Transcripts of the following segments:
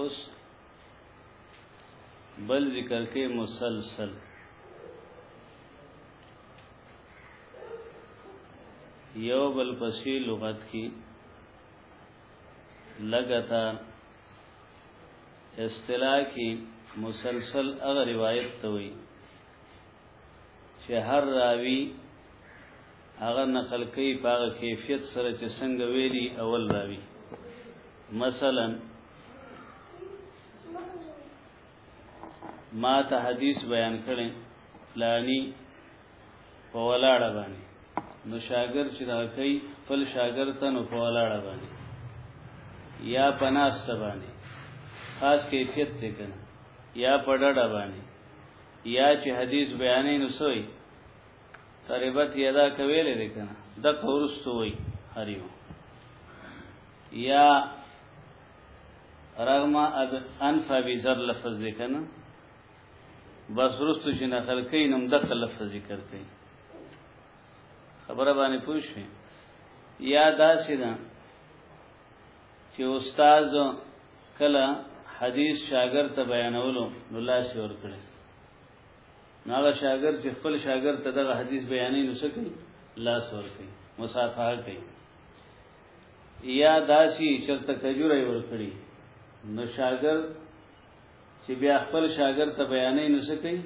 اوس بل ذکر کې مسلسل یو بل پسې لغت کې لګاتار اصطلاح کې مسلسل هغه روایت ته وایي چې هر راوی هغه نقل کوي په هغه کیفیت سره چې څنګه ویلي اول راوي مثلا ما ته حدیث بیان کړي فلانی په ولاړه باندې نو شاګر چې دا کوي خپل شاګر ته نو په ولاړه باندې یا پناس باندې خاص کیفیت دی کنه یا پډړه باندې یا چې حدیث بیانې نو سوی تربت یدا کویلې ده کنه د قورستو وای هریو یا رغم اب انف ابي ذر لفظ ده کنه بس رستو چې نقل کین هم د لفظ ذکر کین خبره باندې پوښی یا دا سیدا چې استاد کله حدیث شاګرد ته بیانولو نو لاس ور کړی نو هغه شاګرد چې خپل شاګرد ته دغه حدیث بیانې نو سکی لاس ور کوي مصافحه کوي یا داسی چرته کجوره ور کړی نو شاګرد چې بیا خپل شاګرد ته بیانې نو سکی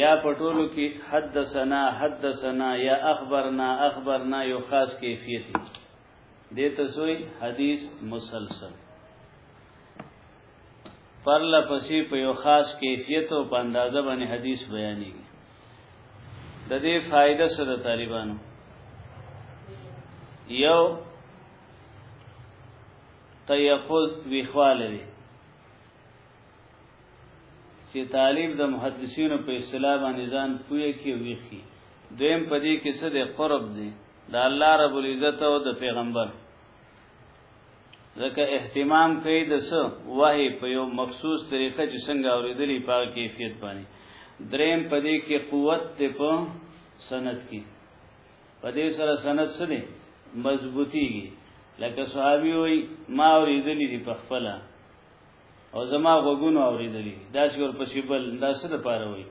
یا پټولو کې حدثنا حدثنا یا اخبرنا اخبرنا یو خاص کیفیت دی دته سوی حدیث مسلسل پرله پسې په یو خاص کیفیت او په اندازه باندې حدیث بیانې د دې فائدہ سره طالبانو یو تیقظ ویخواله دی چې طالب د محدثینو په اصطلاح باندې ځان پوهه کې ویخي دویم پدې کې څه د قرب دی د الله رب العزت او د پیغمبر ځکه اهتمام کوي د څه وحي په یو مخصوص طریقه چې څنګه اوریدلی په کیفیت باندې دریم په دې کې قوت ته په سند کې په دې سره سند سره مضبوطیږي لکه صحابي وي ما اوریدلی دی په خپل او زما غوګونو اوریدلی دا چې ور پسې بل دا څه د پاره وي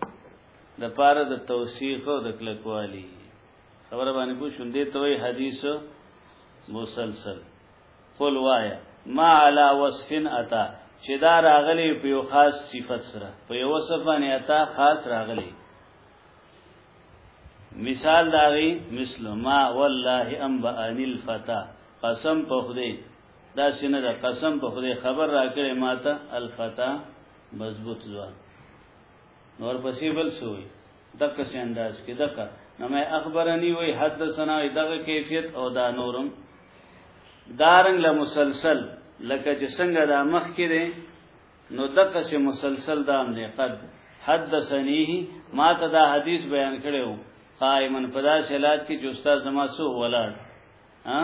د پاره د توثیق او د کلکوالي خبره باندې پوه شوم دې ته حدیث مسلسل قل وایا ما علی وصف اتا چې دا راغلی په یو خاص صفت سره په یو وصف باندې اتا خاص راغلی مثال داغي مثل ما والله انبا انل فتا قسم په خدای دا سینه دا قسم په خدای خبر راکړې ماته الفتا مضبوط ځوان نور پسې بل سوې دغه څه انداز کې دغه نمه اخبرني وي حدثنا دغه کیفیت او دا نورم دارنګ له مسلسل لکه چې څنګه دا مخ کې دي نو دغه څه مسلسل دا هم نه قد حدثني ما ته دا حدیث بیان کړو قائمن پدا سلات کې جو استاد زما سو ولاړ ها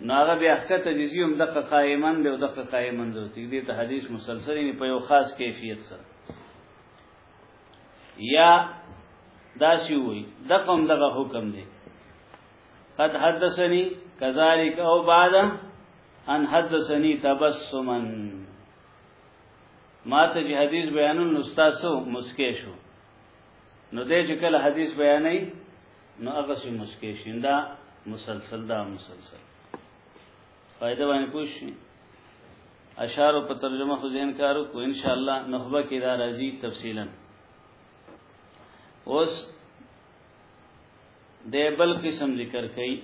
نو هغه بیا حقیقت جزی هم دغه قائمن دی او دغه قائمن دی چې دې ته حدیث مسلسل نه په یو خاص کیفیت سره یا دا سی وی دغه هم دغه حکم دی قد حدثني كذلك او بعد ان حدثني تبسما ما ته چې حدیث بیانون استاد سو مسکه شو نو دې چې کله حدیث بیانې نو هغه سي مسکه شیندا مسلسل دا مسلسل فائدہ باندې پوښ اشعار په ترجمه خو زین کارو کو ان شاء الله نخبه کې دا راځي تفصیلا اوس د بل قسم ذکر کړي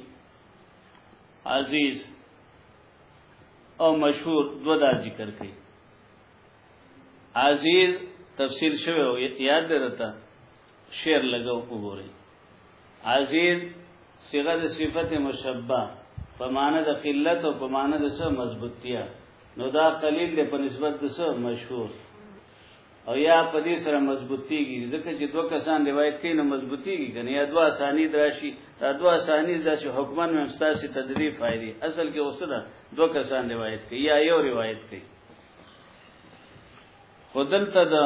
عزیز او مشهور دو دا ذکر کړي عزیز تفسیر شوی یاد درته شعر لګو وګورئ عزیز صيغه د صفت مشبہ په معنی د قلت او په معنی د سه مضبوطتیا نو دا قلیل دی په نسبت د سه مشهور او یا په دې سره مضبوطیږي ځکه چې دوه کسان روایت کوي نو مضبوطیږي کنه یا دوه اسانی دراشي دا دوه اسانی د چې حکمن ممستا سي تدریف فائدې اصل کې اوسه دا دوه کسان روایت کوي یا یو روایت کوي خودلته دا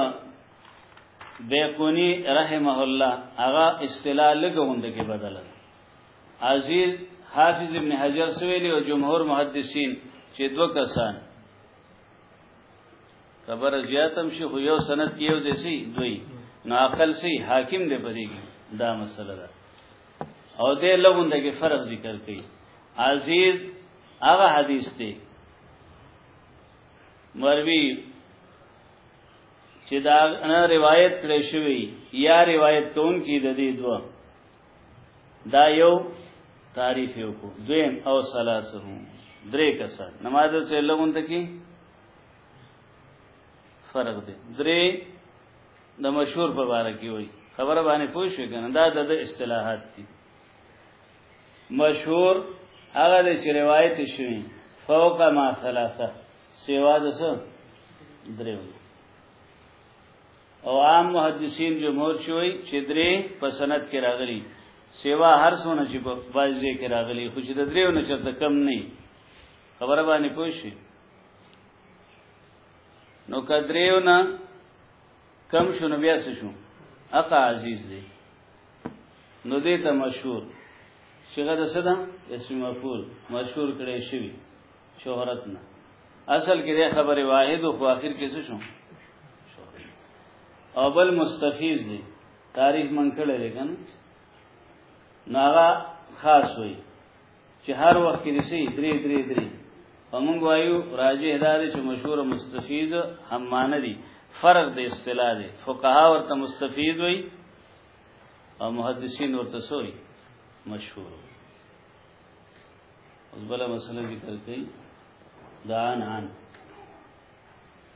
بیکونی رحمه الله هغه اصطلاح لګوند کې بدل عزیز حافظ ابن حجر سویلی او جمهور محدثین چې دوه کسان خبر زیاتم شي خو یو سند کې یو دیسی دوی نو عقل سي حاکم دی پدې دا مسله ده او دې لوند کې فرق ذکر کړي عزیز هغه حدیث دی مروی چې دا نه روایت کړی شوی یا روایت کون کی د دې دوه دا یو تعریف یو کو دویم او ثلاثه درې کسان نماز سره لګون ته کی فرق دی درې د مشهور په اړه کې وای خبره باندې پوه شو کنه دا د اصطلاحات دي مشهور هغه د چې روایت شوی فوق ما ثلاثه سیوا د څه دریو او عام محدثین جمهور شوی چې درې په سند کې راغلي سیوا هر څونه چې په باجې کې راغلي خو چې د دریو نه چرته کم نه خبره باندې پوښي نو کدریو نه کم شو نو بیا څه شو اقا عزیز دی نو دې ته مشهور شغه د صدا اسم مفعول مشهور کړي شوی شهرت نه اصل کې د خبره واحد او اخر کې څه شو او بل مستفیز دی تاریخ من کړه لګن ناغا خاص وي چې هر وخت کې دي درې درې درې فمنګ وایو راجه دار چې مشهور مستفیض هم مان دي فرق د اصطلاح دي فقها ورته مستفیض وي او محدثین ورته سوي مشهور اوس بل مسله ذکر کړي دان عن